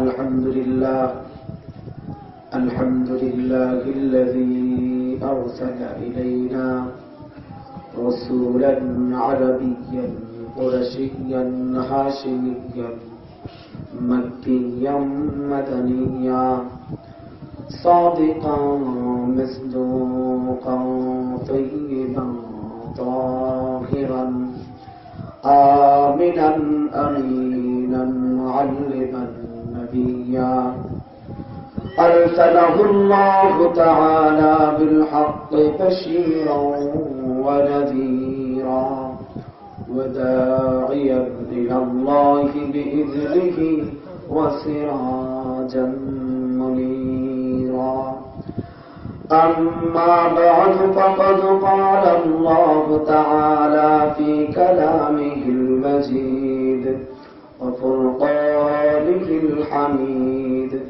الحمد لله الحمد لله الذي أرسل إلينا رسولا عربيا قرشيا هاشميا مكيا مدنيا صادقا مصدوقا طيبا طاهرا آمنا أمينا معلما نبيا أرسله الله تعالى بالحق بشيرا ونذيرا. وداعيا إلى الله بإذنه وسراجا منيرا. أما بعد فقد قال الله تعالى في كلامه المجيد. وفرقانه الحميد.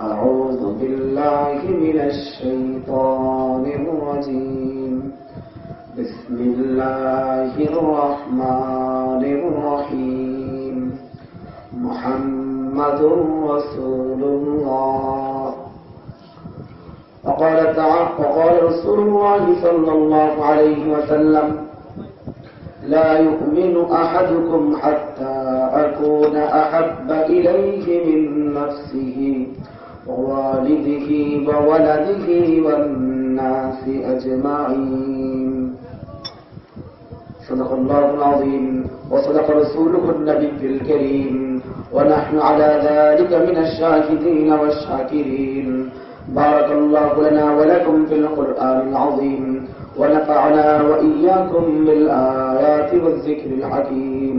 أعوذ بالله من الشيطان الرجيم. بسم الله الرحمن الرحيم. محمد رسول الله. وقال تعالى وقال رسول الله صلى الله عليه وسلم لا يؤمن أحدكم حتى أكون أحب إليه من نفسه ووالده وولده والناس أجمعين. صدق الله العظيم وصدق رسوله النبي الكريم. ونحن على ذلك من الشاهدين والشاكرين. بارك الله لنا ولكم في القرآن العظيم ونفعنا وإياكم بالآيات والذكر الحكيم.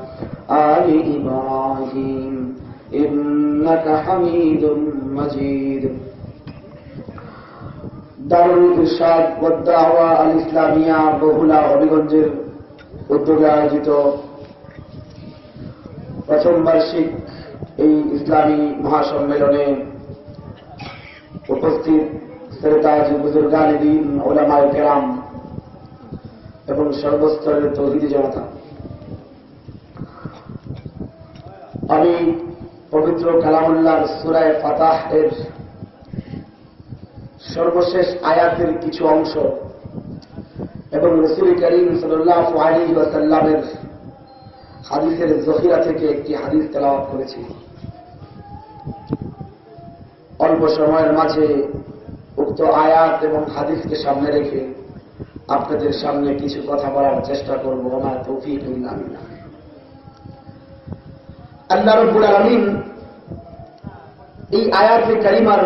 آل إبراهيم إنك حميد مجيد দারুল ইরশাদ ওয়াদ্দাওয়া আল ইসলামিয়া বহুলা হবিগঞ্জের উদ্যোগে আয়োজিত প্রথম বার্ষিক এই ইসলামী মহাসম্মেলনে উপস্থিত শ্রেতাজ বুজুর্গান দিন ওলামায় কেরাম এবং সর্বস্তরের তৌহিদি জনতা আমি পবিত্র কালামুল্লাহর সুরায় ফাতাহ এর সর্বশেষ আয়াতের কিছু অংশ এবং রসুল করিম সাল্লাহ আলী ওয়াসাল্লামের হাদিসের জহিরা থেকে একটি হাদিস তেলাওয়াত করেছি। অল্প সময়ের মাঝে উক্ত আয়াত এবং হাদিসকে সামনে রেখে আপনাদের সামনে কিছু কথা বলার চেষ্টা করব। আমার তৌফিক না আল্লাহ রব্বুল আলমিন এই আয়াতে কারিমার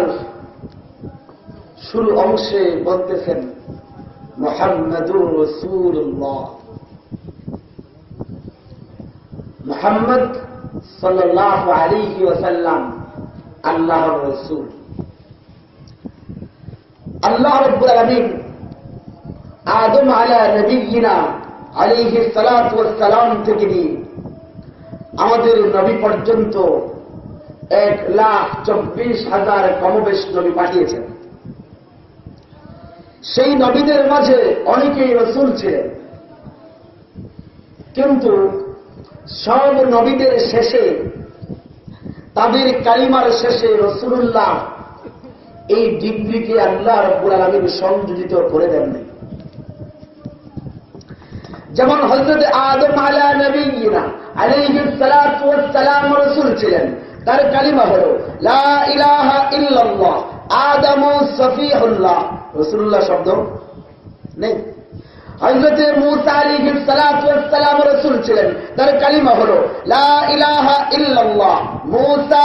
শুরু অংশে বলতেছেন, মোহাম্মদুর রসুল্লাহ মোহাম্মদ সাল্লাহ আলিহি ওসাল্লাম আল্লাহর রসুল। আল্লাহ রব্বুল আলমিন আদম আলা নবীনা আলিহি সালাম থেকে নিয়ে আমাদের নবী পর্যন্ত এক লাখ চব্বিশ হাজার কমবেশ নবী পাঠিয়েছেন। সেই নবীদের মাঝে অনেকেই রসুল ছিলেন। কিন্তু সব নবীদের শেষে, তাদের কালিমার শেষে রসুল্লাহ এই ডিগ্রিকে আল্লাহ রব্বুল আলমীর সংযোজিত করে দেননি। যেমন হজরত আদম আলা নবীনা সালাম রসুল ছিলেন, তার কালিমা হল, লা ইলাহা ইল্লাল্লাহ আদম সফিহুল্লাহ। রসুল্লাহ শব্দ নেই। রসুল ছিলেন। তার কালিমা হল মুসা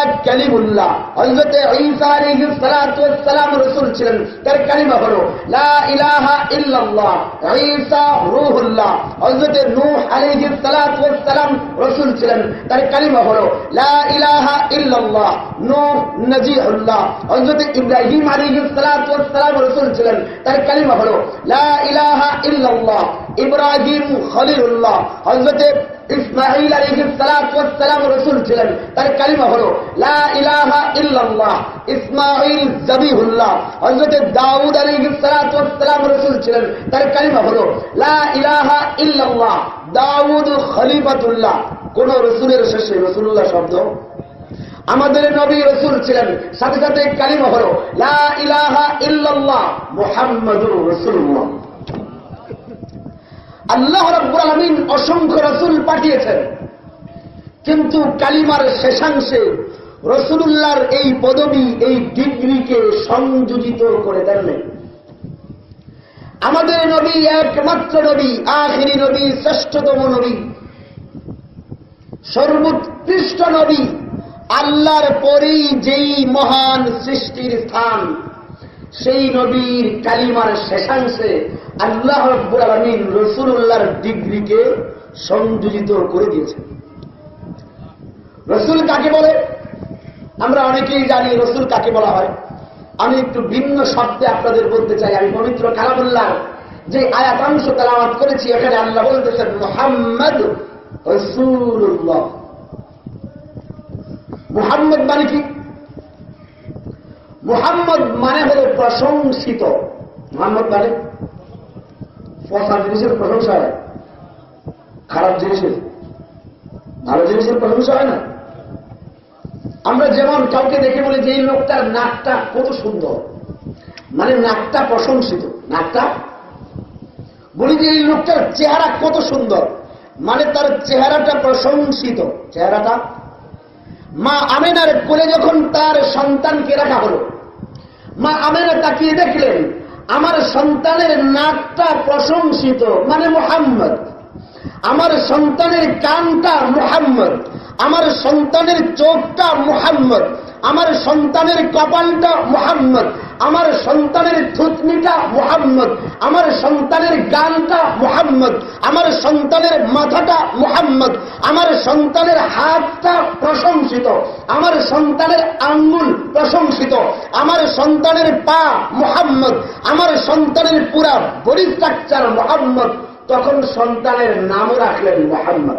আলী সালাম রসুল ছিলেন, তার কালিমা হল সালাম রসুল ছিলেন, তার কালিমা হল ইল্লাল্লাহ ইব্রাহিম সালাম রসুল ছিলেন, তার কালিমা ইলাহা ইব্রাহিম খলিলুল্লাহ হজরতে ইসমাইল আলী সালাম রসুল ছিলেন, তার কালিমা হল ইল্লাল্লাহ ইসমাইল জবিহুল্লাহ হজরতে দাউদ আলী সালাম রসুল ছিলেন, তার কালিমা হল ইলাহা ইল্লাল্লাহ, দাউদ খলিফাতুল্লাহ। কোন রসুলের শেষে রসুল্লাহ শব্দ? আমাদের নবী রসুল ছিলেন, সাথে সাথে কালিমা হল ইলাহা ইল্লাল্লাহ, মুহাম্মাদুর রসুল্লাহ আল্লাহ রব্বুল আলমিন অসংখ্য রসুল পাঠিয়েছেন। কিন্তু কালিমার শেষাংশে রসুল্লাহর এই পদবী, এই ডিগ্রিকে সংযোজিত করে দেননি আমাদের নবী একমাত্র নবী, আখিরি নবী, শ্রেষ্ঠতম নবী, সর্বোৎকৃষ্ট নবী, আল্লাহর পরেই যেই মহান সৃষ্টির স্থান সেই নবীর কালিমার শেষাংশে আল্লাহ আলমিন রসুল্লাহর ডিগ্রিকে সংযোজিত করে দিয়েছেন। রসুল কাকে বলে? আমরা অনেকেই জানি রসুল কাকে বলা হয়। আমি একটু ভিন্ন শব্দে আপনাদের বলতে চাই। আমি পবিত্র কালামুল্লাহ যে আয়াতাংশ তালামাত করেছি, এখানে আল্লাহ বলতেছেন, মোহাম্মদ রসুল্লাহ মুহাম্মদ মানে কি? মুহাম্মদ মানে হল প্রশংসিত। মোহাম্মদ মানে? পচা জিনিসের প্রশংসা হয়। খারাপ জিনিসের। ভালো জিনিসের প্রশংসা হয় না? আমরা যেমন কাউকে দেখে বলি যে, এই লোকটার নাকটা কত সুন্দর। মানে নাকটা প্রশংসিত। নাকটা? বলি যে, এই লোকটার চেহারা কত সুন্দর। মানে তার চেহারাটা প্রশংসিত। চেহারাটা? মা আমেনার কোলে যখন তার সন্তানকে রাখা হল, মা আমেনা তাকিয়ে দেখলেন, আমার সন্তানের নাকটা প্রশংসিত মানে মোহাম্মদ। আমার সন্তানের কানটা মোহাম্মদ। আমার সন্তানের চোখটা মোহাম্মদ, আমার সন্তানের কপালটা মোহাম্মদ, আমার সন্তানের থুতনিটা মোহাম্মদ, আমার সন্তানের গানটা মোহাম্মদ, আমার সন্তানের মাথাটা মোহাম্মদ, আমার সন্তানের হাতটা প্রশংসিত, আমার সন্তানের আঙ্গুল প্রশংসিত, আমার সন্তানের পা মোহাম্মদ, আমার সন্তানের পুরা বডি মোহাম্মদ। তখন সন্তানের নামও রাখলেন মোহাম্মদ।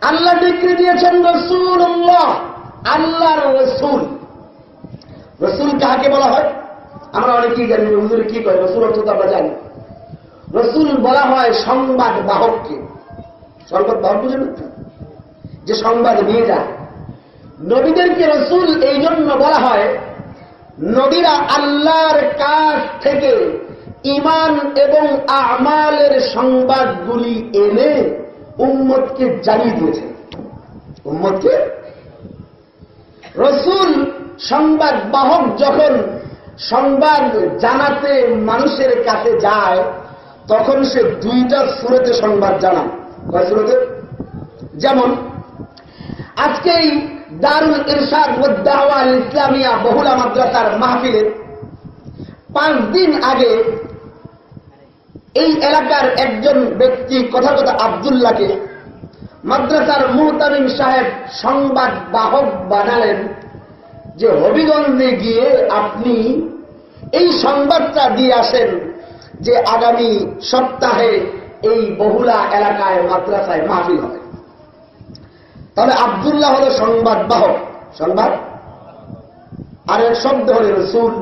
আল্লাহ ডিগ্রি দিয়েছেন রসুল আল্লাহর রসুল। রসুল কাকে বলা হয়? আমরা অনেকেই জানি হুজুর কি কয়? রসুল অর্থ তো আমরা জানি। রসুল বলা হয় সংবাদ বাহককে। সংবাদ বাহক বুঝেন? যে সংবাদ নিয়ে যায়। নবীদেরকে রসুল এই জন্য বলা হয়, নবীরা আল্লাহর কাছ থেকে ইমান এবং আমালের সংবাদগুলি এনে উম্মতকে জানিয়ে দিয়েছেন। উম্মতকে? রসুল সংবাদ বাহক যখন সংবাদ জানাতে মানুষের কাছে যায়, তখন সে দুইটা সুরতে সংবাদ জানায়। কয় সুরতে? যেমন আজকে এই দারুল ইরশাদ দাওয়া ইসলামিয়া বহুলা মাদ্রাসার মাহফিলে পাঁচ দিন আগে এই এলাকার একজন ব্যক্তি কথা কথা আবদুল্লাহকে মাদ্রাসার মুহতামিম সাহেব সংবাদ বাহক বানালেন যে হবিগঞ্জে গিয়ে আপনি এই সংবাদটা দিয়ে আসেন যে আগামী সপ্তাহে এই বহুলা এলাকায় মাদ্রাসায় মাহফিল হবে। তাহলে আবদুল্লাহ হল সংবাদ বাহক। সংবাদ? আর এক শব্দ হল রসুল।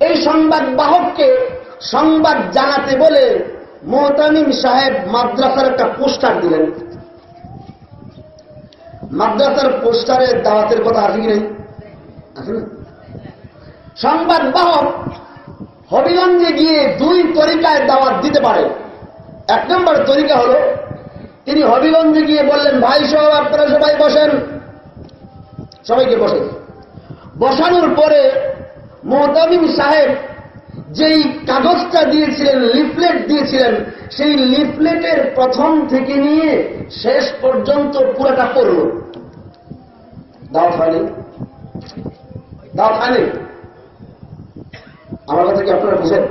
এই সংবাদ বাহককে সংবাদ জানাতে বলে মোহতামিম সাহেব মাদ্রাসার একটা পোস্টার দিলেন। মাদ্রাসার পোস্টারে দাওয়াতের কথা কি নেই? সংবাদ বাহক হবিগঞ্জে গিয়ে দুই তরিকায় দাওয়াত দিতে পারে। এক নম্বর তরিকা হলো, তিনি হবিগঞ্জে গিয়ে বললেন, ভাই সব আপনারা সবাই বসেন। সবাইকে বসেন বসানোর পরে মোহতামিম সাহেব যেই কাগজটা দিয়েছিলেন লিফলেট দিয়েছিলেন, সেই লিফলেটের প্রথম থেকে নিয়ে শেষ পর্যন্ত পুরোটা পড়ল দাওয়াত হয়নি দাওয়াত আমার কথা কি আপনারা বুঝেন?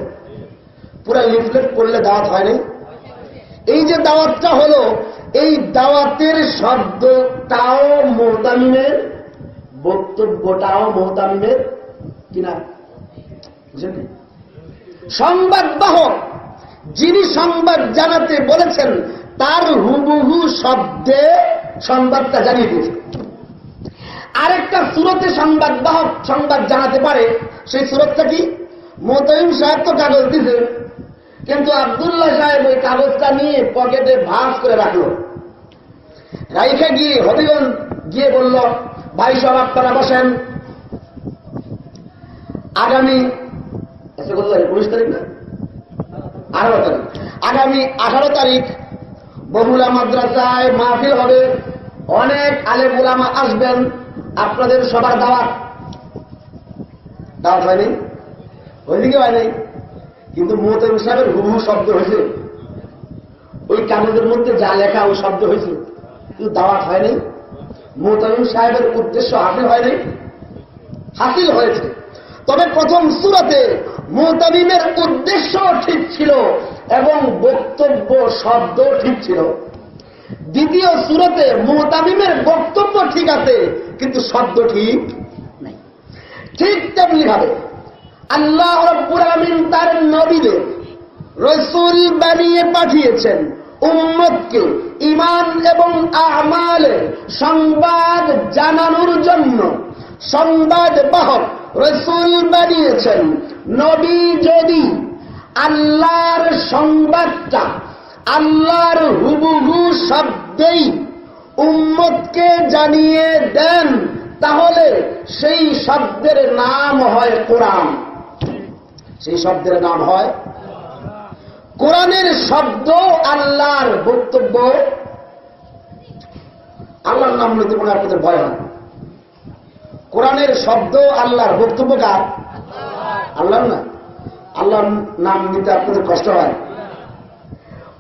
পুরা লিফলেট পড়লে দাওয়াত হয়নি এই যে দাওয়াতটা হলো, এই দাওয়াতের শব্দটাও মোহতামিমের বক্তব্যটাও মোহতামিমের কিনা বুঝলেন সংবাদ বাহক, যিনি সংবাদ জানাতে বলেছেন, তার হুবহু শব্দে সংবাদটা জানিয়ে দিয়েছে। আরেকটা সুরতে সংবাদ বাহক সংবাদ জানাতে পারে, সেই সুরতটা কি? মোতাইম সাহেব তো কাগজ দিছে কিন্তু আবদুল্লাহ সাহেব ওই কাগজটা নিয়ে পকেটে ভাঁজ করে রাখল। রাইখে গিয়ে হবিগঞ্জ গিয়ে বলল, ভাই সব আপনারা বসেন। আগামী আচ্ছা কত তারিখ? উনিশ তারিখ না? আঠারো তারিখ। আগামী আঠারো তারিখ বহুলা মাদ্রাসায় মাহফিল হবে। অনেক আলেম উলামা আসবেন। আপনাদের সবার দাওয়াত। দাওয়াত হয়নি? ওইদিকে হয়নি। কিন্তু মোহতেম সাহেবের হুবহু শব্দ হয়েছে। ওই কাগজের মধ্যে যা লেখা ওই শব্দ হয়েছে। কিন্তু দাওয়াত হয়নি। মোহতামিম সাহেবের উদ্দেশ্য হাসিল হয়নি। হাসিল হয়েছে। তবে প্রথম সুরাতে মোহতামিমের উদ্দেশ্য ঠিক ছিল এবং বক্তব্য শব্দ ঠিক ছিল। দ্বিতীয় সুরতে মোহতামিমের বক্তব্য ঠিক আছে, কিন্তু শব্দ ঠিক নাই। ঠিক তেমনি ভাবে আল্লাহ রব্বুল আলমিন তার নবীদের রসুল বানিয়ে পাঠিয়েছেন উম্মতকে ইমান এবং আমালের সংবাদ জানানোর জন্য। সংবাদ বাহক রসুল বানিয়েছেন। নবী যদি আল্লাহর সংবাদটা, আল্লাহর হুবহু শব্দেই উম্মতকে জানিয়ে দেন, তাহলে সেই শব্দের নাম হয় কোরআন। সেই শব্দের নাম হয় কোরআনের শব্দ আল্লাহর বক্তব্য। আল্লাহর নাম নিতে মনে আপনাদের ভয় হয় কোরআনের শব্দ আল্লাহর বক্তব্য কার আল্লাহর না? আল্লাহর নাম নিতে আপনাদের কষ্ট হয়।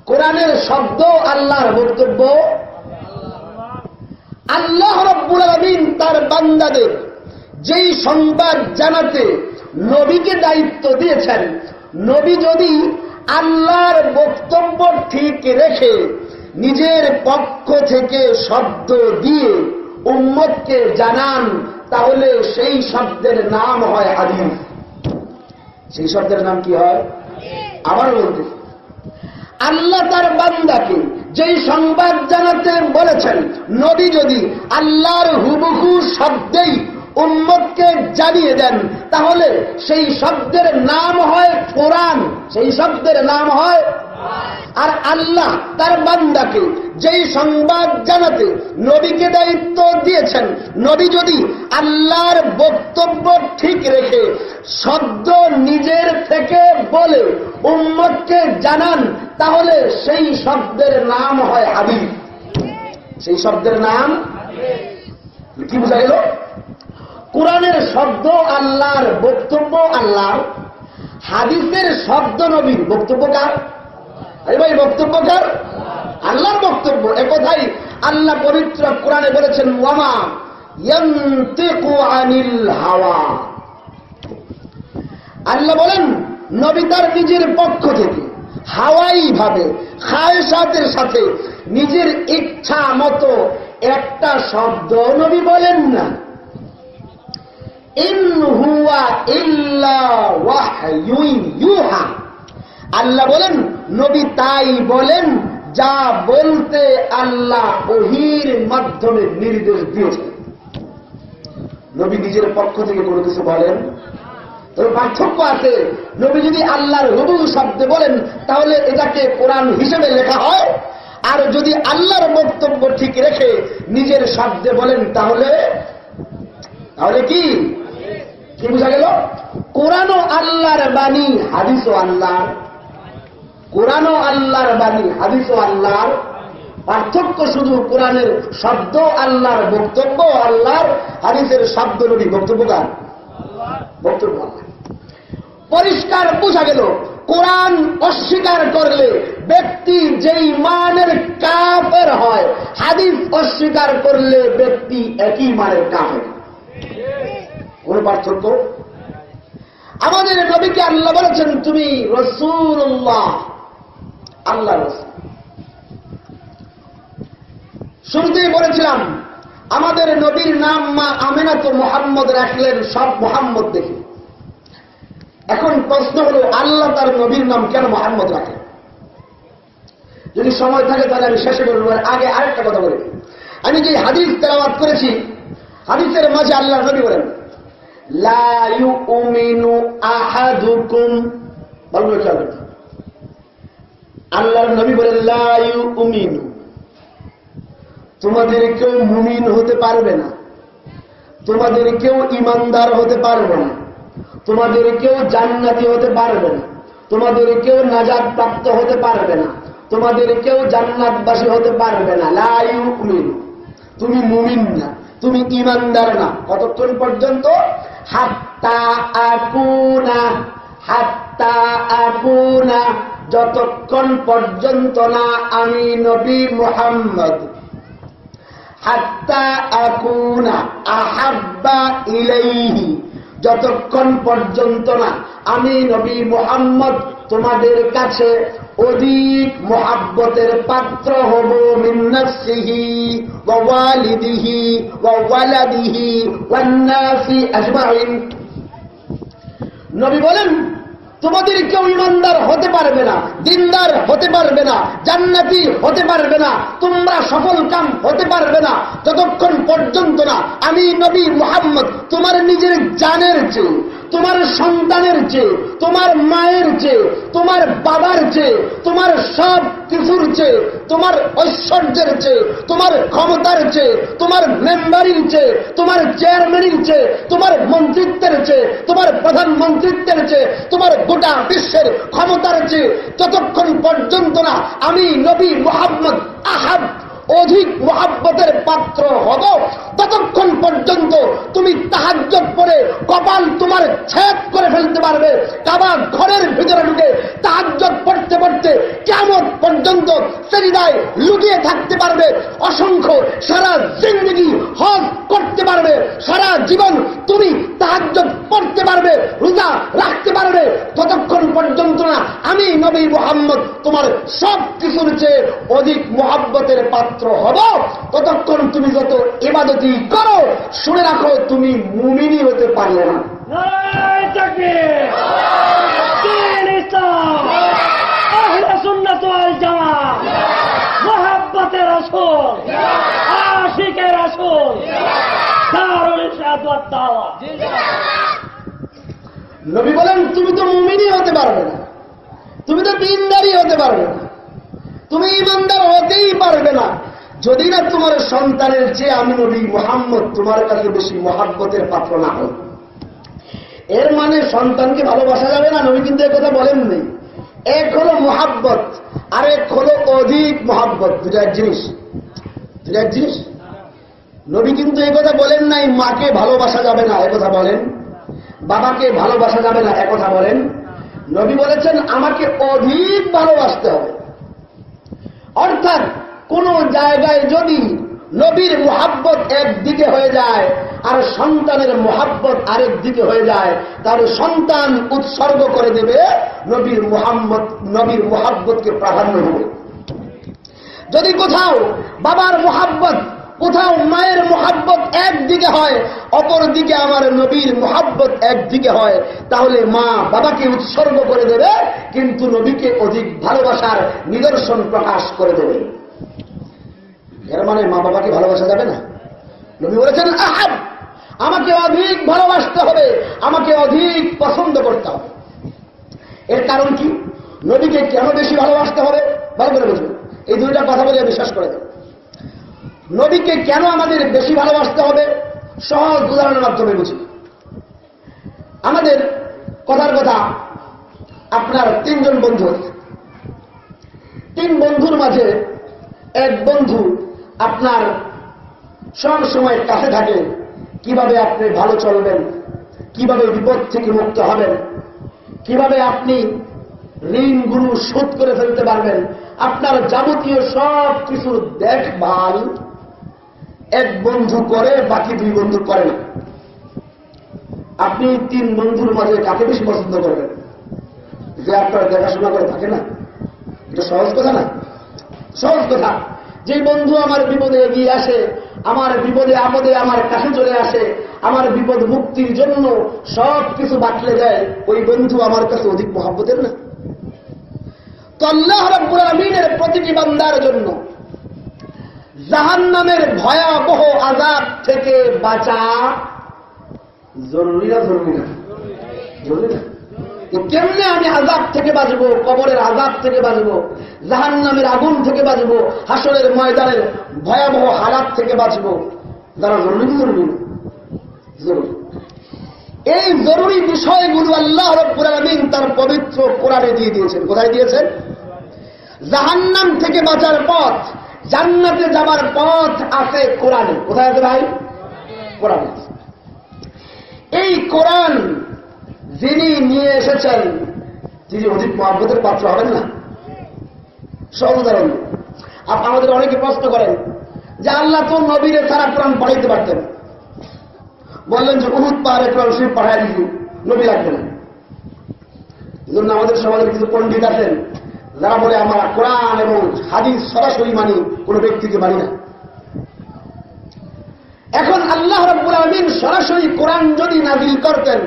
কোরআনের শব্দ আল্লাহর বক্তব্য? আল্লাহ রব্বুল আলমিন তার বান্দাদের যেই সংবাদ জানাতে নবীকে দায়িত্ব দিয়েছেন, নবী যদি আল্লাহর বক্তব্য ঠিক রেখে নিজের পক্ষ থেকে শব্দ দিয়ে উম্মতকে জানান তাহলে সেই শব্দের নাম হয় হাদিস। সেই শব্দের নাম কি হয়? আবার বলতে আল্লাহ তার বান্দাকে যেই সংবাদ জানাতে বলেছেন, নবী যদি আল্লাহর হুবহু শব্দেই উম্মতকে জানিয়ে দেন, তাহলে সেই শব্দের নাম হয় কোরআন। সেই শব্দের নাম হয় আর আল্লাহ তার বান্দাকে যেই সংবাদ জানাতে নবীকে দায়িত্ব দিয়েছেন, নবী যদি আল্লাহর বক্তব্য ঠিক রেখে শব্দ নিজের থেকে বলে উম্মতকে জানান, তাহলে সেই শব্দের নাম হয় হাবিব। সেই শব্দের নাম কি বোঝা গেল? কোরআনের শব্দ আল্লাহর বক্তব্য আল্লাহ হাদিসের শব্দ নবীর বক্তব্য কার? আরে ভাই, বক্তব্য কার? আল্লাহর বক্তব্য। একথাই আল্লাহ পবিত্র কোরআনে বলেছেন, ওয়ামা আনিল হাওয়া। আল্লাহ বলেন, নবী তার নিজের পক্ষ থেকে হাওয়াই ভাবে, খায়সাতের সাথে নিজের ইচ্ছা মতো একটা শব্দ নবী বলেন না। ইন হুয়া ইল্লা ইউহা। আল্লাহ বলেন, নবী তাই বলেন, যা বলতে আল্লাহ ওহির মাধ্যমে নির্দেশ দিয়েছেন। নবী নিজের পক্ষ থেকে কোনো কিছু বলেন? তবে পার্থক্য আছে, নবী যদি আল্লাহর হুবু শব্দে বলেন, তাহলে এটাকে কোরআন হিসেবে লেখা হয়। আর যদি আল্লাহর বক্তব্য ঠিক রেখে নিজের শব্দে বলেন, তাহলে তাহলে কি বোঝা গেল? কোরআনও আল্লাহর বাণী, হাদিসও আল্লাহর। কোরআনও আল্লাহর বাণী, হাদিসও আল্লাহর। পার্থক্য শুধু কোরআনের শব্দ আল্লাহর বক্তব্য, আল্লাহর হাদিসের শব্দ নবী, বক্তব্য কার? বক্তব্য পরিষ্কার বোঝা গেল, কোরআন অস্বীকার করলে ব্যক্তি যেই মানের কাফের হয়, হাদিস অস্বীকার করলে ব্যক্তি একই মানের কাফের। কোন পার্থক্য? আমাদের নবীকে আল্লাহ বলেছেন, তুমি রসুল্লাহ আল্লাহ শুরুতেই বলেছিলাম, আমাদের নবীর নাম মা আমেনা মোহাম্মদ রাখলেন সব মোহাম্মদ দেখে। এখন প্রশ্ন হল, আল্লাহ তার নবীর নাম কেন মোহাম্মদ রাখেন যদি সময় থাকে তাহলে আমি শেষে বলব আগে আরেকটা কথা বলি। আমি যে হাদিস তেলাবাদ করেছি, হাদিসের মাঝে আল্লাহ নবী বলেন, লা ইউমিনু আহাদুকুম বলব করতে আল্লাহর নবী বলেন লা তোমাদের কেউ মুমিন হতে পারবে না। তোমাদের কেউ ইমানদার হতে পারবে না। তোমাদের কেউ জান্নাতি হতে পারবে না। তোমাদের কেউ নাজাদ প্রাপ্ত হতে পারবে না। তোমাদের কেউ জান্নাতবাসী হতে পারবে না। লাইউ উমিন। তুমি মুমিন না। তুমি ইমানদার না। কতক্ষণ পর্যন্ত? হাত্তা আকুনা। হাত্তা আকুনা। যতক্ষণ পর্যন্ত না আমি নবী মোহাম্মদ, হাত্তা আকুনা আহাব্বা ইলাইহি, যতক্ষণ পর্যন্ত না আমি নবী মোহাম্মদ, তোমাদের কাছে অধিক মহাব্বতের পাত্র হব মিন্নাসিহি ওয়ালিদিহি ওয়ালাদিহি ওয়ান্নাসি আজমাইন। নবী বলেন তোমাদের কেউ ইমানদার হতে পারবে না, দিনদার হতে পারবে না, জান্নাতি হতে পারবে না, তোমরা সফল কাম হতে পারবে না যতক্ষণ পর্যন্ত না। আমি নবী মোহাম্মদ, তোমার নিজের জানের চেয়ে তোমার সন্তানের চেয়ে তোমার মায়ের চেয়ে তোমার বাবার চেয়ে তোমার সব কিছুর চেয়ে তোমার ঐশ্বর্যের চেয়ে তোমার ক্ষমতার চেয়ে তোমার মেম্বারির চেয়ে তোমার চেয়ারম্যানের চেয়ে তোমার মন্ত্রিত্বের চেয়ে তোমার প্রধানমন্ত্রিত্বের চেয়ে তোমার গোটা বিশ্বের ক্ষমতার চেয়ে যতক্ষণ পর্যন্ত না আমি নবী মোহাম্মদ আহাব অধিক মহাব্বতের পাত্র হব, ততক্ষণ পর্যন্ত তুমি তাহায্য পরে কপাল তোমার ছেদ করে ফেলতে পারবে। কাবার ঘরের ভিতরে ঢুকে তাহাজ পড়তে পড়তে কেমন পর্যন্ত সেরিদায় লুকিয়ে থাকতে পারবে। অসংখ্য সারা জিন্দগি হজ জীবন তুমি তাহাজ্য পড়তে পারবে, রোজা রাখতে পারবে। ততক্ষণ পর্যন্ত না, আমি নবী মোহাম্মদ তোমার সব কিছুর চেয়ে অধিক মোহাব্বতের পাত্র হব। ততক্ষণ তুমি যত ইবাদতি করো, শুনে রাখো, তুমি মুমিনি হতে পারলে না। নারায় তাকবীর। দিন ইসলাম। নবী বলেন, তুমি তো মুমিনি হতে পারবে না। তুমি তো দিনদারি হতে পারবে না। তুমি ইমানদার হতেই পারবে না। যদি না তোমার সন্তানের চেয়ে আমি নবী মোহাম্মদ, তোমার কাছে বেশি মহাব্বতের পাত্র না হই। এর মানে সন্তানকে ভালোবাসা যাবে না, নবী কিন্তু কথা বলেননি। এক হলো মহাব্বত আর এক হলো অধিক মহাব্বত। দুটো এক জিনিস। দুটো এক জিনিস। নবী কিন্তু এই কথা বলেন নাই, মাকে ভালোবাসা যাবে না কথা বলেন। বাবাকে ভালোবাসা যাবে না কথা বলেন। নবী বলেছেন, আমাকে অধিক ভালোবাসতে হবে। অর্থাৎ, কোন জায়গায় যদি নবীর মোহাব্বত একদিকে হয়ে যায়, আর সন্তানের মোহাব্বত আরেক দিকে হয়ে যায়, তাহলে সন্তান উৎসর্গ করে দেবে নবীর মোহাম্মদ নবীর মোহাব্বতকে প্রাধান্য দেবে যদি কোথাও বাবার মোহাব্বত কোথাও মায়ের মোহাব্বত একদিকে হয় অপর দিকে আমার নবীর মোহাব্বত একদিকে হয়। তাহলে মা বাবাকে উৎসর্গ করে দেবে, কিন্তু নবীকে অধিক ভালোবাসার নিদর্শন প্রকাশ করে দেবে। এর মানে মা বাবাকে ভালোবাসা যাবে না। নবী বলেছেন, আহাব, আমাকে অধিক ভালোবাসতে হবে, আমাকে অধিক পছন্দ করতে হবে। এর কারণ কি? নবীকে কেন বেশি ভালোবাসতে হবে? ভালো করে বুঝুন। এই দুইটা কথা বলে বিশ্বাস করে দেন নবীকে কেন আমাদের বেশি ভালোবাসতে হবে? সহজ উদাহরণের মাধ্যমে বুঝি। আমাদের কথার কথা আপনার তিনজন বন্ধু তিন বন্ধুর মাঝে এক বন্ধু আপনার সব সময় কাছে থাকে, কীভাবে আপনি ভালো চলবেন, কীভাবে বিপদ থেকে মুক্ত হবেন, কীভাবে আপনি ঋণগুলো শোধ করে ফেলতে পারবেন, আপনার যাবতীয় সব কিছুর দেখভাল এক বন্ধু করে, বাকি দুই বন্ধু করে না। আপনি তিন বন্ধুর মাঝে কাকে বেশি পছন্দ করবেন? যে আপনার দেখাশোনা করে থাকে না? এটা সহজ কথা না? সহজ কথা। যে বন্ধু আমার বিপদে এগিয়ে আসে, আমার বিপদে আপদে আমার কাছে চলে আসে, আমার বিপদ মুক্তির জন্য সব কিছু বাটলে দেয়, ওই বন্ধু আমার কাছে অধিক মহাব্বতের না? তো আল্লাহ রব্বুল আমিনের প্রতিটি বান্দার জন্য জাহান নামের ভয়াবহ আজাদ থেকে বাঁচা জরুরি না জরুরি না? কেমনে আমি আজাব থেকে বাঁচবো, কবরের আজাব থেকে বাঁচবো জাহান নামের আগুন থেকে বাঁচবো হাসরের ময়দানের ভয়াবহ হালাত থেকে বাঁচবো? যারা জরুরি জরুরি? জরুরি। এই জরুরি বিষয়গুলো আল্লাহ রব্বুল আলমিন তার পবিত্র কোরআনে দিয়ে দিয়েছেন। কোথায় দিয়েছেন? জাহান্নাম থেকে বাঁচার পথ। জান্নাতে যাবার পথ আছে কোরআনে। কোথায় আছে ভাই? কোরআনে। এই কোরআন যিনি নিয়ে এসেছেন তিনি অধিক মহাব্বতের পাত্র হবেন না? সব উদাহরণ। আমাদের অনেকে প্রশ্ন করেন যে আল্লাহ তো নবীরে ছাড়া কোরআন পড়াইতে পারতেন। বললেন যে উহুদ পাহাড়ে কোরআন শরীফ পাঠাই দিচ্ছি নবী লাগবে না। আমাদের সমাজের কিছু পণ্ডিত আছেন যারা বলে আমরা কোরআন এবং হাদিস সরাসরি মানি, কোন ব্যক্তিকে মানি না। এখন আল্লাহ রব্বুল আলমিন সরাসরি কোরআন যদি নাজিল করতেন,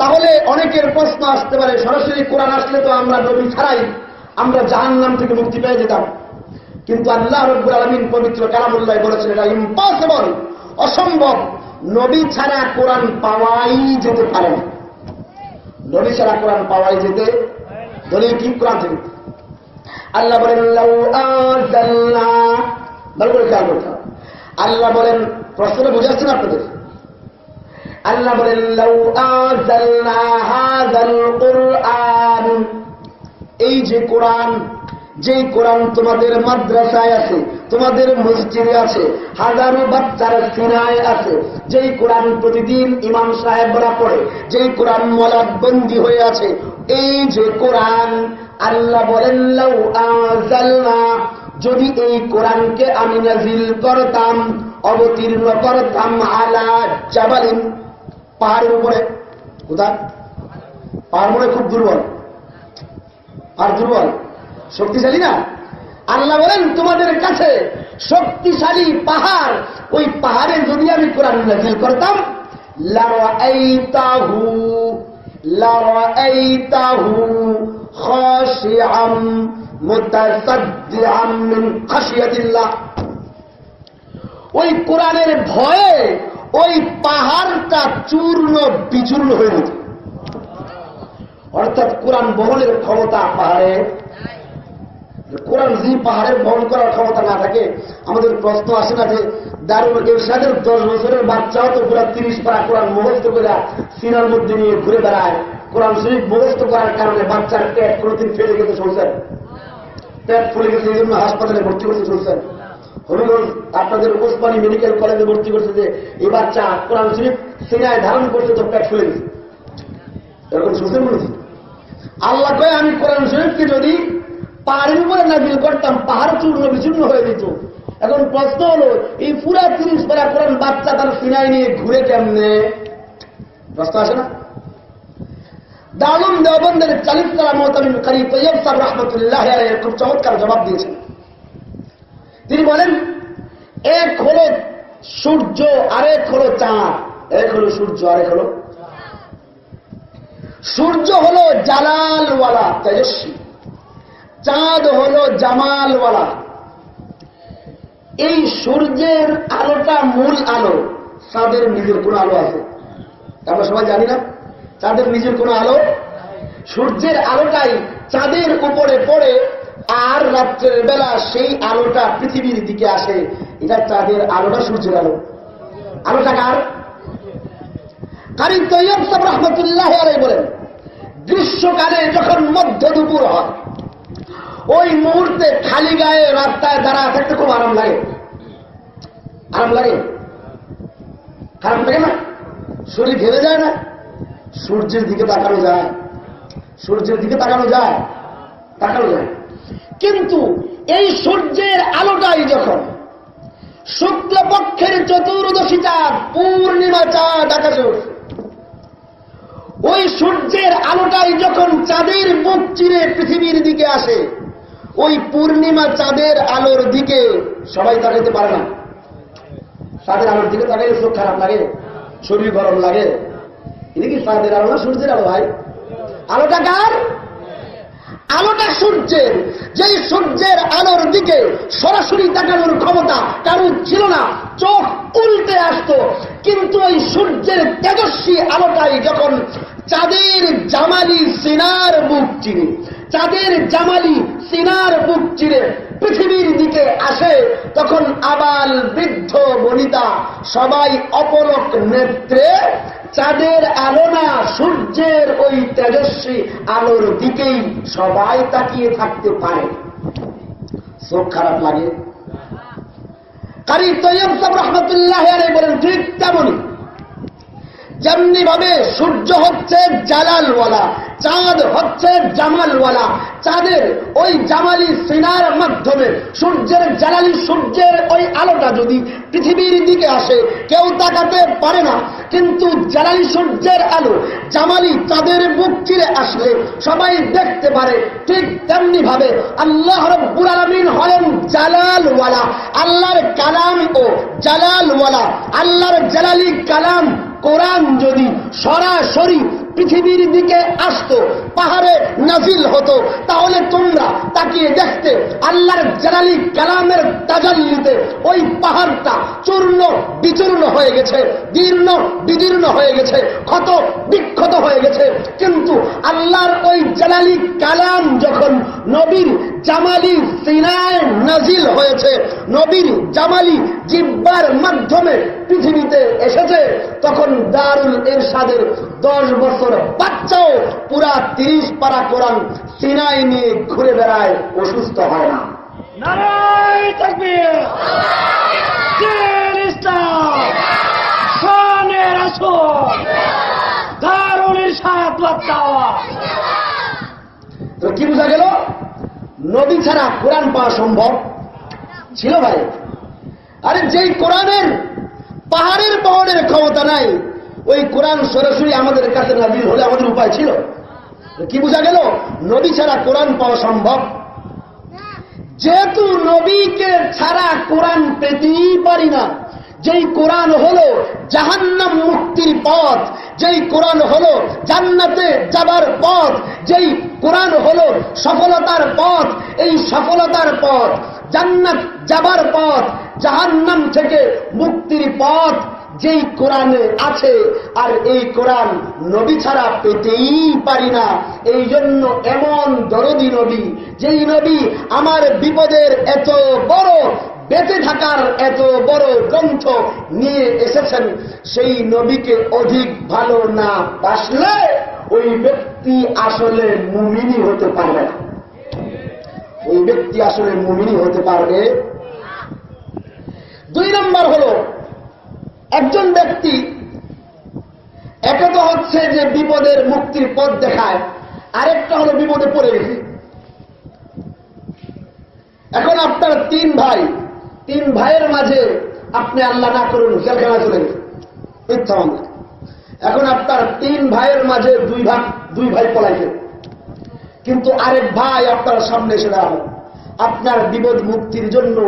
তাহলে অনেকের প্রশ্ন আসতে পারে, সরাসরি কোরআন আসলে তো আমরা নবী ছাড়াই আমরা জাহান নাম থেকে মুক্তি পেয়ে যেতাম। কিন্তু আল্লাহ রব্বুল আলমিন পবিত্র কালামুল্লাহ বলেছেন, এটা ইম্পসিবল অসম্ভব। নবী ছাড়া কোরআন পাওয়াই যেতে পারে না। নবী ছাড়া কোরআন পাওয়াই যেতে দলিল কি কোরআন থেকে আল্লাহ বলেন ভালো করে খেয়াল করতে আল্লাহ বলেন, প্রশ্নটা বুঝাচ্ছেন আপনাদের? আল্লাহ বলেন এই যে কোরআন, যেই কোরআন তোমাদের মাদ্রাসায় আছে, তোমাদের মসজিদে আছে, হাজারো বাচ্চার সিনায় আছে, যেই কোরআন প্রতিদিন ইমাম সাহেবরা পড়ে, যেই কোরআন মলাদ বন্দী হয়ে আছে এই যে কোরআন, আল্লাহ বলেন, লাউ আযাল্না যদি এই কোরআনকে আমি নাজিল করতাম, অবতীর্ণ করতাম আলা জাবালিন, পাহাড়ের উপরে। কোথায়? পাহাড় মনে খুব দুর্বল। আর দুর্বল। শক্তিশালী না? আল্লাহ বলেন, তোমাদের কাছে শক্তিশালী পাহাড়, ওই পাহাড়ে যদি আমি কোরআন নাজিল করতাম ওই কোরআনের ভয়ে ওই পাহাড়টা চূর্ণ বিচূর্ণ হয়ে যেত অর্থাৎ কোরআন বহনের ক্ষমতা পাহাড়ে। কোরআন যে পাহাড়ের বহন করার ক্ষমতা না থাকে, আমাদের প্রশ্ন আসে না যে দারুল এরশাদের দশ বছরের বাচ্চাও তো পুরা তিরিশ পারা কোরআন মুখস্থ করে সিনার মধ্যে নিয়ে ঘুরে বেড়ায়। কোরআন শরীফ মুখস্থ করার কারণে বাচ্চার পেট কোনোদিন ফেলে গেছে শুনছেন? পেট ফুলে গেছে, এই জন্য হাসপাতালে ভর্তি করতে শুনছেন? হবিগঞ্জ আপনাদের ওসমানী মেডিকেল কলেজে ভর্তি করছে যে এই বাচ্চা কোরআন শরীফ সিনায় ধারণ করছে তো পেট ফুলে গেছে। এরকম শুনছেন বলেছি আল্লাহ কয়ে, আমি কোরআন শরীফকে যদি পাহাড়ের উপরে নাজিল করতাম, পাহাড় চূর্ণ বিচূর্ণ হয়ে যেত। এখন প্রশ্ন হলো, এই পুরা তিরিশ পারা কোরআন বাচ্চা তার সিনাই নিয়ে ঘুরে কেমনে? প্রশ্ন আসে না? দারুম দেওবন্দের চালিত করা মোহতামিন করি তৈয়ব সাহ রহমতুল্লাহ খুব চমৎকার জবাব দিয়েছেন। তিনি বলেন, এক হলো সূর্য, আরেক হলো চাঁদ। এক হলো সূর্য, আরেক হলো সূর্য হলো জালালওয়ালা, তেজস্বী। চাঁদ হলো জামালওয়ালা এই সূর্যের আলোটা মূল আলো। চাঁদের নিজের কোনো আলো আছে? আমরা সবাই জানি না। চাঁদের নিজের কোনো আলো? সূর্যের আলোটাই চাঁদের উপরে পড়ে আর রাত্রের বেলা সেই আলোটা পৃথিবীর দিকে আসে। এটা চাঁদের আলোটা সূর্যের আলো। আলোটা কার? কারি তৈয়ব সাহেব রহমতুল্লাহ আলাই বলেন, গ্রীষ্মকালে যখন মধ্য দুপুর হয় ওই মুহূর্তে খালি গায়ে রাস্তায় দাঁড়া থাকতে খুব আরাম লাগে। আরাম লাগে? খারাপ লাগে না? শরীর ঘেমে যায় না? সূর্যের দিকে তাকানো যায়। সূর্যের দিকে তাকানো যায়। তাকানো যায়। কিন্তু এই সূর্যের আলোটাই যখন শুক্লপক্ষের চতুর্দশী চাঁদ পূর্ণিমা চাঁদ আকাশে ওই সূর্যের আলোটাই যখন চাঁদের বুক চিরে পৃথিবীর দিকে আসে ওই পূর্ণিমা চাঁদের আলোর দিকে সবাই তাকাইতে পারে না। চাঁদের আলোর দিকে তাকাইলে চোখ খারাপ লাগে, শরীর গরম লাগে। এটা কি চাঁদের আলো না সূর্যের আলো ভাই? আলোটা কার? আলোটা সূর্যের। যেই সূর্যের আলোর দিকে সরাসরি তাকানোর ক্ষমতা কারণ ছিল না, চোখ উল্টে আসতো। কিন্তু ওই সূর্যের তেজস্বী আলোটাই যখন চাঁদের জামালি সিনার বুক চিরে চাঁদের জামালি সিনার বুক চিরে পৃথিবীর দিকে আসে, তখন আবাল বৃদ্ধ বনিতা, সবাই অপলক নেত্রে, চাঁদের আলো না সূর্যের ওই তেজস্বী আলোর দিকেই সবাই তাকিয়ে থাকতে পারে। চোখ খারাপ লাগে? কারি তৈয়ব সাহেব রহমতুল্লাহ বলেন, ঠিক তেমনই। যেমনি ভাবে সূর্য হচ্ছে জালালওয়ালা, চাঁদ হচ্ছে জামালওয়ালা, চাঁদের ওই জামালি সিনার মাধ্যমে সূর্যের জালালি সূর্যের ওই আলোটা যদি পৃথিবীর দিকে আসে, কেউ তাকাতে পারে না। কিন্তু জালালি সূর্যের আলো, জামালি চাঁদের বুক চিরে আসলে সবাই দেখতে পারে। ঠিক তেমনি ভাবে আল্লাহ রব্বুল আলমিন হলেন জালালওয়ালা, আল্লাহর কালাম ও জালালওয়ালা, আল্লাহর জালালি কালাম। কোরআন যদি সরাসরি পৃথিবীর দিকে আসতো, পাহাড়ে নাজিল হতো, তাহলে তোমরা তাকিয়ে দেখতে আল্লাহর জালালি কালামের তাজাল্লিতে ওই পাহাড়টা চূর্ণ বিচূর্ণ হয়ে গেছে দীর্ণ বিদীর্ণ হয়ে গেছে, ক্ষত বিক্ষত হয়ে গেছে। কিন্তু আল্লাহর ওই জালালি কালাম যখন নবীর জামালি সিনায় নাজিল হয়েছে। নবীর জামালি জিব্বার মাধ্যমে পৃথিবীতে এসেছে। তখন দারুল এরশাদের দশ বছর বাচ্চাও পুরা তিরিশ পারা কোরআন সিনাই নিয়ে ঘুরে বেড়ায় অসুস্থ হয় না। দারুল ইরশাদ তো কি বোঝা গেল? নদী ছাড়া কোরআন পাওয়া সম্ভব? ছিল ভাই। আরে যেই কোরআনের পাহাড়ের পাহাড়ের ক্ষমতা নাই, ওই কোরআন সরাসরি আমাদের কাছে নাজির হলে আমাদের উপায় ছিল। কি বোঝা গেল? নদী ছাড়া কোরআন পাওয়া সম্ভব? যেহেতু নবীকে ছাড়া কোরআন পেতেই পারি না, যেই কোরআন হলো জাহান্নাম মুক্তির পথ, যেই কোরআন হলো জান্নাতে যাবার পথ, যেই কোরআন হলো সফলতার পথ। এই সফলতার পথ জান্নাত যাবার পথ জাহান্নাম থেকে মুক্তির পথ। যেই কোরআনে আছে, আর এই কোরআন নবী ছাড়া পেতেই পারি না। এই জন্য এমন দরদি নবী, যেই নবী আমার বিপদের এত বড়, বেঁচে থাকার এত বড় গ্রন্থ নিয়ে এসেছেন, সেই নবীকে অধিক ভালো না বাসলে ওই ব্যক্তি আসলে মুমিনি হতে পারবে না। ওই ব্যক্তি আসলে মুমিনি হতে পারবে। দুই নম্বর হলো একজন ব্যক্তি একে তো হচ্ছে যে বিপদের মুক্তির পথ দেখায়, আরেকটা হলো বিপদে পড়ে গেছে। এখন আপনার তিন ভাই, তিন ভাইয়ের মাঝে আপনি আল্লাহ না করুন জেলখানা চলে গেছে। মিথ্যা এখন আপনার তিন ভাইয়ের মাঝে দুই ভাগ, দুই ভাই পলাইছে। কিন্তু আরেক ভাই আপনার সামনে এসে দাঁড়ানো আপনার বিপদ মুক্তির জন্য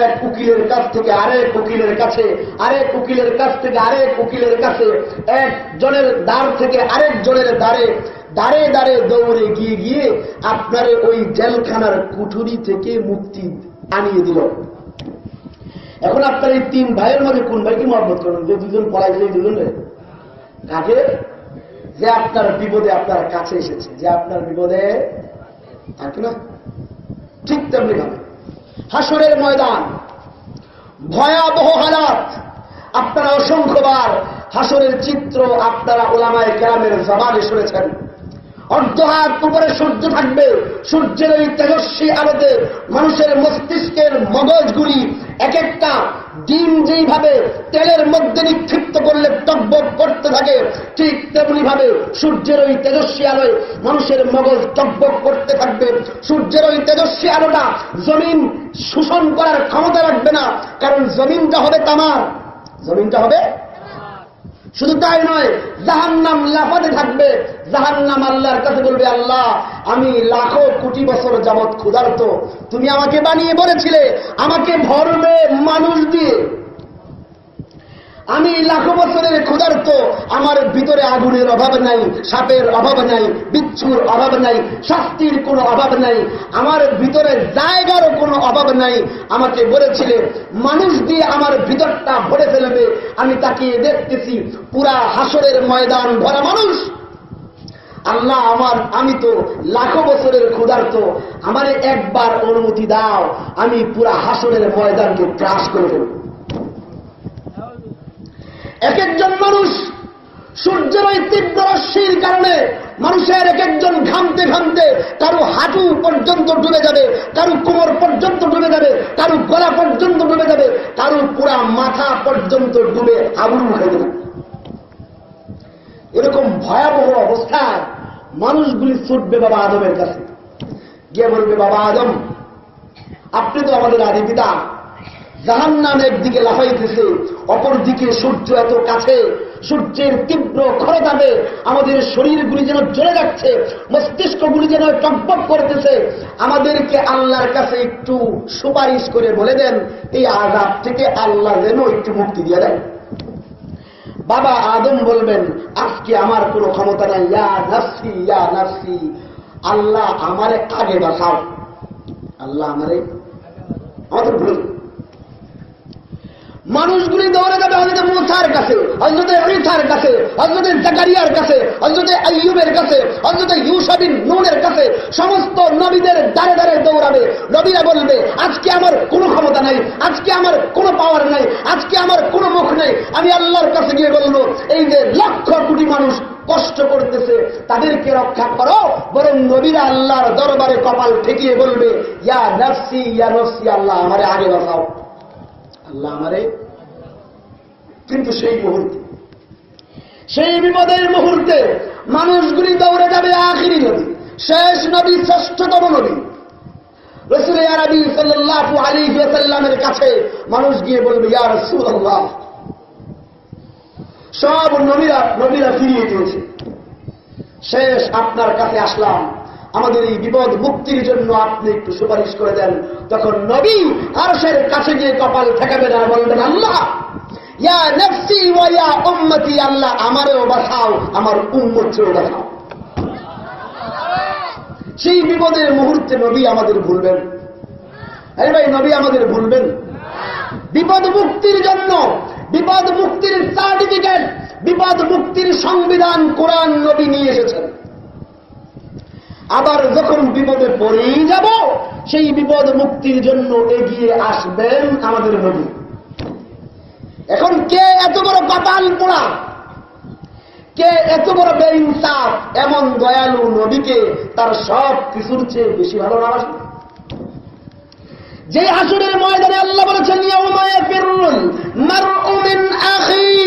এক উকিলের কাছ থেকে আরেক উকিলের কাছে, আরেক উকিলের কাছ থেকে আরেক উকিলের কাছে, এক জনের দ্বার থেকে আরেক জনের দ্বারে দাঁড়ে দাঁড়ে দৌড়ে গিয়ে গিয়ে আপনারে ওই জেলখানার কুঠুরি থেকে মুক্তি আনিয়ে দিল। এখন আপনার এই তিন ভাইয়ের মাঝে কোন ভাইকে মহব্বত করুন যে দুজন পড়াই দিলে দুজনে? কাকে? যে আপনার বিপদে আপনার কাছে এসেছে, যে আপনার বিপদে থাকে না। ঠিক তেমনি ভাবে। হাসরের ময়দান, ভয়াবহ হালাত, আপনারা অসংখ্যবার হাসরের চিত্র আপনারা ওলামায় গ্রামের জবানে শুনেছেন। অর্ধহাত উপরে সূর্য থাকবে, সূর্যের ওই তেজস্বী আলোতে মানুষের মস্তিষ্কের মগজগুলি এক একটা ডিম যেইভাবে তেলের মধ্যে নিক্ষিপ্ত করলে টকবক করতে থাকে, ঠিক তেমনি ভাবে সূর্যের ওই তেজস্বী আলোয় মানুষের মগজ টকবক করতে থাকবে। সূর্যের ওই তেজস্বী আলোটা জমিন শোষণ করার ক্ষমতা রাখবে না, কারণ জমিনটা হবে তামার। জমিনটা হবে শুধু তাই নয় জাহান নাম লাফাতে থাকবে। জাহান নাম আল্লাহর কাছে বলবে, আল্লাহ, আমি লাখো কোটি বছর যাবৎ ক্ষুধার্ত। তুমি আমাকে বানিয়ে বলেছিলে, আমাকে ভরবে মানুষ দিয়ে আমি লাখো বছরের ক্ষুধার্ত, আমার ভিতরে আগুনের অভাব নাই, সাপের অভাব নাই, বিচ্ছুর অভাব নাই, শাস্তির কোনো অভাব নাই, আমার ভিতরে জায়গারও কোনো অভাব নাই। আমাকে বলেছিলে, মানুষ দিয়ে আমার ভিতরটা ভরে ফেলবে। আমি তাকিয়ে দেখতেছি, পুরা হাসরের ময়দান ভরা মানুষ। আল্লাহ আমার, আমি তো লাখো বছরের ক্ষুধার্ত, আমারে একবার অনুমতি দাও, আমি পুরা হাসরের ময়দানকে ক্রাশ করে ফেলব। এক একজন মানুষ সূর্যের ওই তীব্র রশ্মির কারণে মানুষের এক একজন ঘামতে ঘামতে কারও হাঁটু পর্যন্ত ডুবে যাবে, কারও কোমর পর্যন্ত ডুবে যাবে, কারও গলা পর্যন্ত ডুবে যাবে, কারও পুরা মাথা পর্যন্ত ডুবে আগুন উঠে যাবে এরকম ভয়াবহ অবস্থায় মানুষগুলি ছুটবে বাবা আদমের কাছে। গিয়ে বলবে, বাবা আদম, আপনি তো আমাদের আদি পিতা জাহান্নাম একদিকে লাফাইতেছে, অপরদিকে সূর্য এত কাছে, সূর্যের তীব্র খরতাবে আমাদের শরীরগুলি যেন জ্বলে যাচ্ছে, মস্তিষ্কগুলি যেন টকবক করতেছে। আমাদেরকে আল্লাহর কাছে একটু সুপারিশ করে বলে দেন, এই আজাব থেকে আল্লাহ যেন একটু মুক্তি দিয়ে দেন। বাবা আদম বলবেন, আজকে আমার কোনো ক্ষমতা নাই। ইয়া নাফসি ইয়া নাফসি, আল্লাহ আমারে আগে বাঁচাও। আল্লাহ আমারে আমাদের ভুল। মানুষগুলি দৌড়ে যাবে হজরত মুসার কাছে হজরত ঈসার কাছে হজরত জাকারিয়ার কাছে হজরত আইয়ুবের কাছে হজরত ইউসাবিন নুনের কাছে, সমস্ত নবীদের দাঁড়ে দাঁড়ে দৌড়াবে। নবীরা বলবে, আজকে আমার কোনো ক্ষমতা নাই, আজকে আমার কোনো পাওয়ার নাই, আজকে আমার কোনো মুখ নেই। আমি আল্লাহর কাছে গিয়ে বলব এই যে লক্ষ কোটি মানুষ কষ্ট করতেছে, তাদেরকে রক্ষা করো। বরং নবীরা আল্লাহর দরবারে কপাল ঠেকিয়ে বলবে, ইয়া নফসি ইয়া নফসি, আল্লাহ আমারে আগে বাঁচাও। আল্লাহ আমারে কিন্তু সেই মুহূর্তে, সেই বিপদের মুহূর্তে মানুষগুলি দৌড়ে যাবে আখিরি নবী শেষ নবী শ্রেষ্ঠতম নবী রসুল আরবি সাল্লাহ আলী সাল্লামের কাছে মানুষ গিয়ে বলবে, ইয়া রসুল আল্লাহ সব নবীরা নবীরা ফিরিয়ে দিয়েছে। শেষ আপনার কাছে আসলাম আমাদের এই বিপদ মুক্তির জন্য আপনি একটু সুপারিশ করে দেন। তখন নবী আরশের কাছে গিয়ে কপাল ঠেকাবেন আর বলবেন, আল্লাহ, ইয়া নফসি ওয়া উম্মতি, আল্লাহ আমারেও বাঁচাও আমার উম্মতকেও বাঁচাও সেই বিপদের মুহূর্তে নবী আমাদের ভুলবেন। আরে ভাই, নবী আমাদের ভুলবেন। বিপদ মুক্তির জন্য, বিপদ মুক্তির সার্টিফিকেট বিপদ মুক্তির সংবিধান কোরআন নবী নিয়ে এসেছেন। আবার যখন বিপদে পড়েই যাব, সেই বিপদ মুক্তির জন্য এগিয়ে আসবেন আমাদের নবী। এখন কে এত বড় পাতাল পোড়া? কে এত বড় বেইনসাফ এমন দয়ালু নবীকে তার সব কিছুর চেয়ে বেশি ভালো না আসবে যে আসরের ময়দানে আল্লাহ বলেছেন ইয়াউমায়া আখি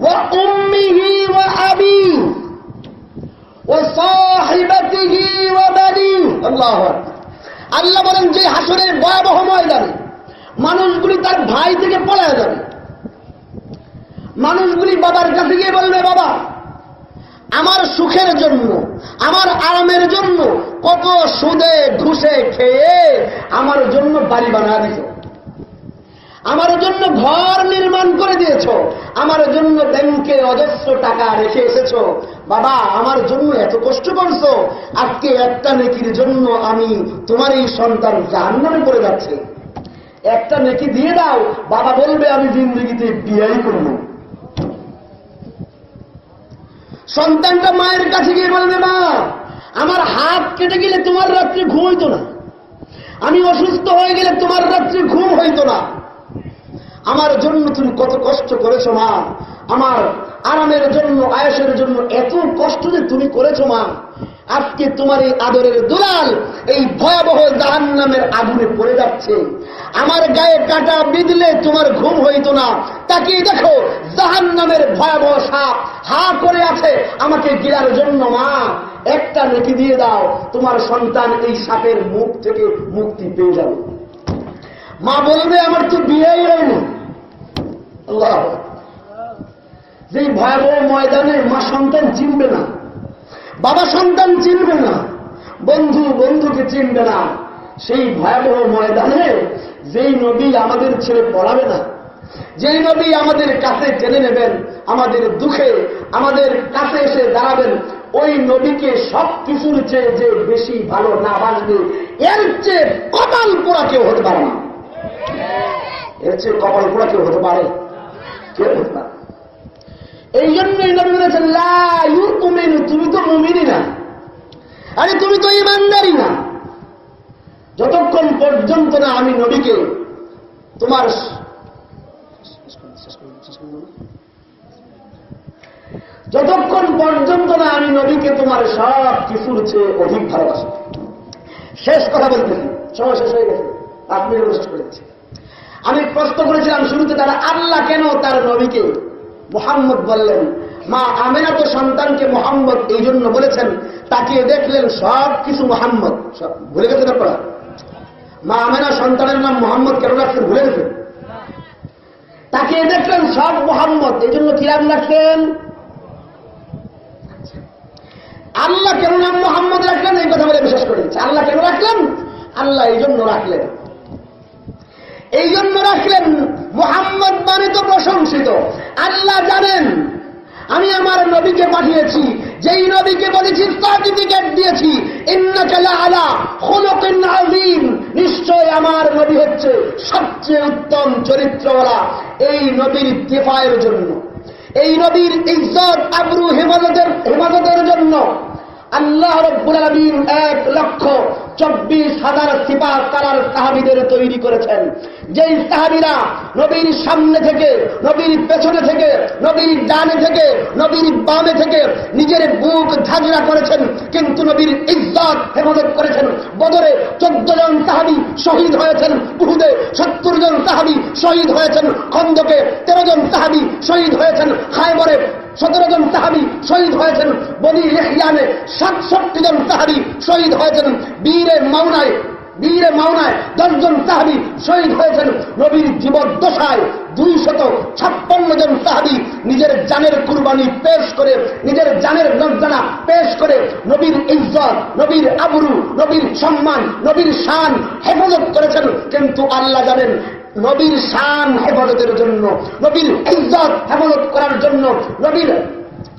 ওয়া উম্মিহি ওয়া সাহিবাতিহি ওয়া বানি আল্লাহু বলেন, যে হাসরের ভয়াবহ ময়দানে মানুষগুলি তার ভাই থেকে পলায় যাবে মানুষগুলি বাবার কাছে গিয়ে বলবে, বাবা, আমার সুখের জন্য, আমার আরামের জন্য কত সুদে ঘুষে খেয়ে আমার জন্য বাড়ি বানা দিছ। আমার জন্য ঘর নির্মাণ করে দিয়েছ। আমার জন্য ব্যাংকে অজস্র টাকা রেখে এসেছ। বাবা, আমার জন্য এত কষ্ট করছ। আজকে একটা নেকির জন্য আমি তোমার এই সন্তান জাহান্নামে পড়ে যাচ্ছে। একটা নেকি দিয়ে দাও, বাবা বলবে, আমি জিন্দগিতে বিয়াই করব। সন্তানটা মায়ের কাছে গিয়ে বলবে, মা, আমার হাত কেটে গেলে তোমার রাত্রে ঘুম হইতো না। আমি অসুস্থ হয়ে গেলে তোমার রাত্রে ঘুম হইতো না। আমার জন্য তুমি কত কষ্ট করেছ, মা। আমার আরামের জন্য, আয়সের জন্য এত কষ্ট যে তুমি করেছ, মা। আজকে তোমার এই আদরের দুলাল এই ভয়াবহ জাহান নামের আগুনে পড়ে যাচ্ছে। আমার গায়ে কাটা বিঁধলে তোমার ঘুম হইতো না। তাকে দেখো জাহান নামের ভয়াবহ সাপ হা করে আছে আমাকে গিরার জন্য, মা। একটা নেকি দিয়ে দাও, তোমার সন্তান এই সাপের মুখ থেকে মুক্তি পেয়ে যাবে। মা বলবে, আমার তো বিয়েই হয়নি। আল্লাহ যে ভয়াবহ ময়দানে মা সন্তান চিনবে না, বাবা সন্তান চিনবে না, বন্ধু বন্ধুকে চিনবে না, সেই ভয়াবহ ময়দানে যেই নবী আমাদের ছেড়ে পড়াবে না, যেই নবী আমাদের কাছে টেনে নেবেন, আমাদের দুঃখে, আমাদের কাছে এসে দাঁড়াবেন, ওই নবীকে সব কিছুর চেয়ে যে বেশি ভালো না বাসবে, এর চেয়ে কপাল পোড়া কেউ হতে পারে না। এর চেয়ে কপাল পোড়া কেউ হতে পারে? কেউ হতে পারে এই জন্যই নবী বলেছেন লাইউ তুমি তো মুমিনি না। আরে, তুমি তো ইমানদারি না। যতক্ষণ পর্যন্ত না আমি নবীকে তোমার যতক্ষণ পর্যন্ত না আমি নবীকে তোমার সব কিছুর চেয়ে অধিক ভালোবাসি। শেষ কথা বলতেছি সময় শেষ হয়ে গেছে। মিনিট শেষ করে আমি প্রশ্ন করেছিলাম শুরুতে, তারা আল্লাহ কেন তার নবীকে মোহাম্মদ বললেন, মা আমেনা তো সন্তানকে মোহাম্মদ এই জন্য বলেছেন তাকিয়ে দেখলেন সব কিছু মোহাম্মদ ভুলে গেছেন আপনারা? মা আমেনা সন্তানের নাম মোহাম্মদ কেন রাখছেন? ভুলে গেছেন? তাকিয়ে দেখলেন সব মোহাম্মদ এই জন্য কি নাম রাখছেন? আল্লাহ কেন নাম মোহাম্মদ রাখলেন? এই কথা বলে বিশ্বাস করে। দিচ্ছে আল্লাহ কেন রাখলেন? আল্লাহ এই জন্য রাখলেন। এই জন্য রাখলেন মোহাম্মদ মানে তো প্রশংসিত আল্লাহ জানেন। আমি আমার নবীকে পাঠিয়েছি। যেই নবীকে বলেছি সার্টিফিকেট দিয়েছি। নিশ্চয় আমার নবী হচ্ছে সবচেয়ে উত্তম চরিত্রওয়ালা এই নবীর দিফায়ের জন্য। এই নবীর ইজ্জত, আবরু, হেফাজতের হেফাজতের জন্য। আল্লাহ রব্বুল আলমিন এক লক্ষ চব্বিশ হাজার সিপা তারার সাহাবিদের তৈরি করেছেন। যেই সাহাবিরা নবীর সামনে থেকে, নবীর পেছনে থেকে, নবীর ডানে থেকে, নবীর বামে থেকে নিজের বুক ঝাঁঝরা করেছেন, কিন্তু নবীর ইজ্জত হেফাজত করেছেন। বদরে চোদ্দ জন সাহাবি শহীদ হয়েছেন, উহুদে সত্তর জন সাহাবি শহীদ হয়েছেন, খন্দকে তেরো জন সাহাবি শহীদ হয়েছেন, খায়বরে সতেরো জন সাহাবি শহীদ হয়েছেন। বনি লেহিয়ানে সাতষট্টি জন সাহাবি শহীদ হয়েছেন। বীরে মাওনায় বীরে মাওনায় দশজন সাহাবি শহীদ হয়েছেন। নবীর জীবদ্দশায় দুই শত ছাপ্পান্ন জন সাহাবি নিজের জানের কুরবানি পেশ করে, নিজের জানের লজ্জানা পেশ করে নবীর ইজ্জত, নবীর আবরু, নবীর সম্মান, নবীর শান হেফাজত করেছেন। কিন্তু আল্লাহ জানেন নবীর শান হেফাজতের জন্য, নবীর ইজ্জত হেফাজত করার জন্য, নবীর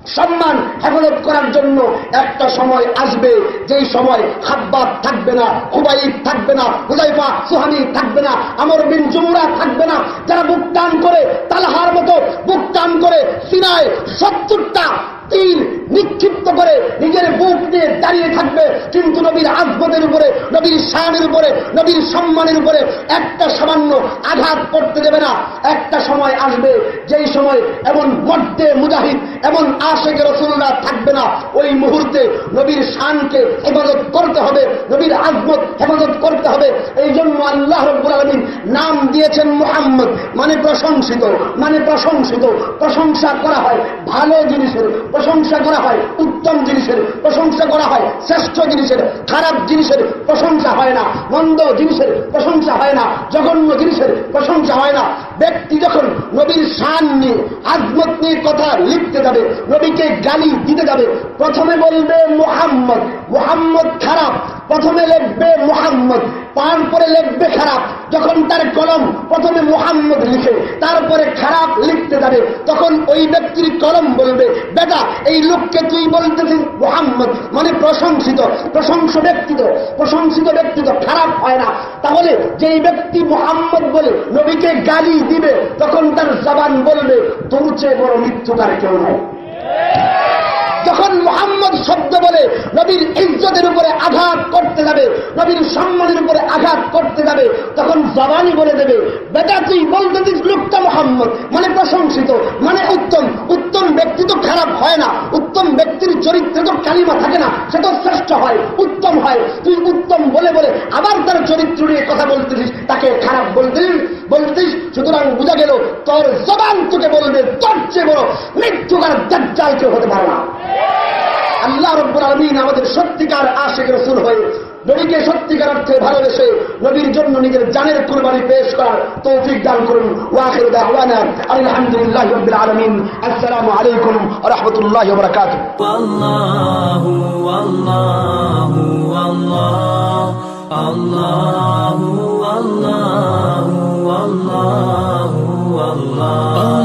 সম্মান হেফাজত করার জন্য একটা সময় আসবে, যেই সময় খাব্বাব থাকবে না, খুবাইব থাকবে না, হুজাইফা সুহানি থাকবে না, আমর বিন জুমরা থাকবে না। যারা বুক টান করে, তালহার মতো বুক টান করে, সিনায় সত্তরটা তীর নিক্ষিপ্ত করে নিজের বুক নিয়ে দাঁড়িয়ে থাকবে। কিন্তু নবীর আজমতের উপরে, নবীর শানের উপরে, নবীর সম্মানের উপরে একটা সামান্য আঘাত করতে দেবে না। একটা সময় আসবে, যেই সময় এমন মধ্যে মুজাহিদ, এমন আশেখ রসুল্লাহ থাকবে না। ওই মুহূর্তে নবীর শানকে হেফাজত করতে হবে, নবীর আজমত হেফাজত করতে হবে। এই জন্য আল্লাহ রব্বুল আলমিন নাম দিয়েছেন মোহাম্মদ। মানে প্রশংসিত মানে প্রশংসিত। প্রশংসা করা হয় ভালো জিনিসের প্রশংসা করা হয়, উত্তম জিনিসের প্রশংসা করা হয়, শ্রেষ্ঠ জিনিসের, খারাপ জিনিসের প্রশংসা হয় না, মন্দ জিনিসের প্রশংসা হয় না, জঘন্য জিনিসের প্রশংসা হয় না। ব্যক্তি যখন নবীর শান নিয়ে, আজমত নিয়ে কথা লিখতে যাবে, নবীকে গালি দিতে যাবে, প্রথমে বলবে মোহাম্মদ মোহাম্মদ খারাপ, প্রথমে লিখবে মোহাম্মদ, তারপরে লিখবে খারাপ। যখন তার কলম প্রথমে মোহাম্মদ লিখে, তারপরে খারাপ লিখতে যাবে, তখন ওই ব্যক্তির কলম বলবে, বেটা এই লোককে তুই বলতেছিস মোহাম্মদ মানে প্রশংসিত, প্রশংস ব্যক্তিত, প্রশংসিত ব্যক্তিত, খারাপ হয় না। তাহলে যেই ব্যক্তি মোহাম্মদ বলে নবীকে গালি দিবে, তখন তার জবান বলবে, তোর চেয়ে বড় মৃত্যু তার কেউ নয় যখন মোহাম্মদ শব্দ বলে, নবীর ইজ্জতের উপরে আঘাত করতে যাবে, নবীর সম্মানের উপরে আঘাত করতে যাবে, তখন জবানি বলে দেবে বেটা তুই বলতে দিস লোকটা মোহাম্মদ মানে প্রশংসিত মানে উত্তম। উত্তম ব্যক্তি তো খারাপ হয় না, উত্তম ব্যক্তির চরিত্রে তো কালিমা থাকে না, সে তো শ্রেষ্ঠ হয়, উত্তম হয়। তুই উত্তম বলে বলে আবার তার চরিত্র নিয়ে কথা বলতেছিস, তাকে খারাপ বলতেছিস বলতেছিস, সুতরাং বোঝা গেল, তোর জবান তোকে বলবে, তোর চেয়ে বড় মৃত্যুকার দাজ্জাল কেউ হতে পারে না। আল্লাহ রব্বুল আলমিন আমাদের সত্যিকার আশেখ রসুল হয়ে নবীকে সত্যিকার অর্থে ভালোবেসে নবীর জন্য নিজের জানের কুরবানি পেশ করার তৌফিক দান করুন। ওয়াখির আলহামদুলিল্লাহ রাব্বিল আলামিন। আসসালামু আলাইকুম রহমতুল্লাহ রাহমাতুল্লাহি ওয়া বারাকাতুহু। আল্লাহু আল্লাহু।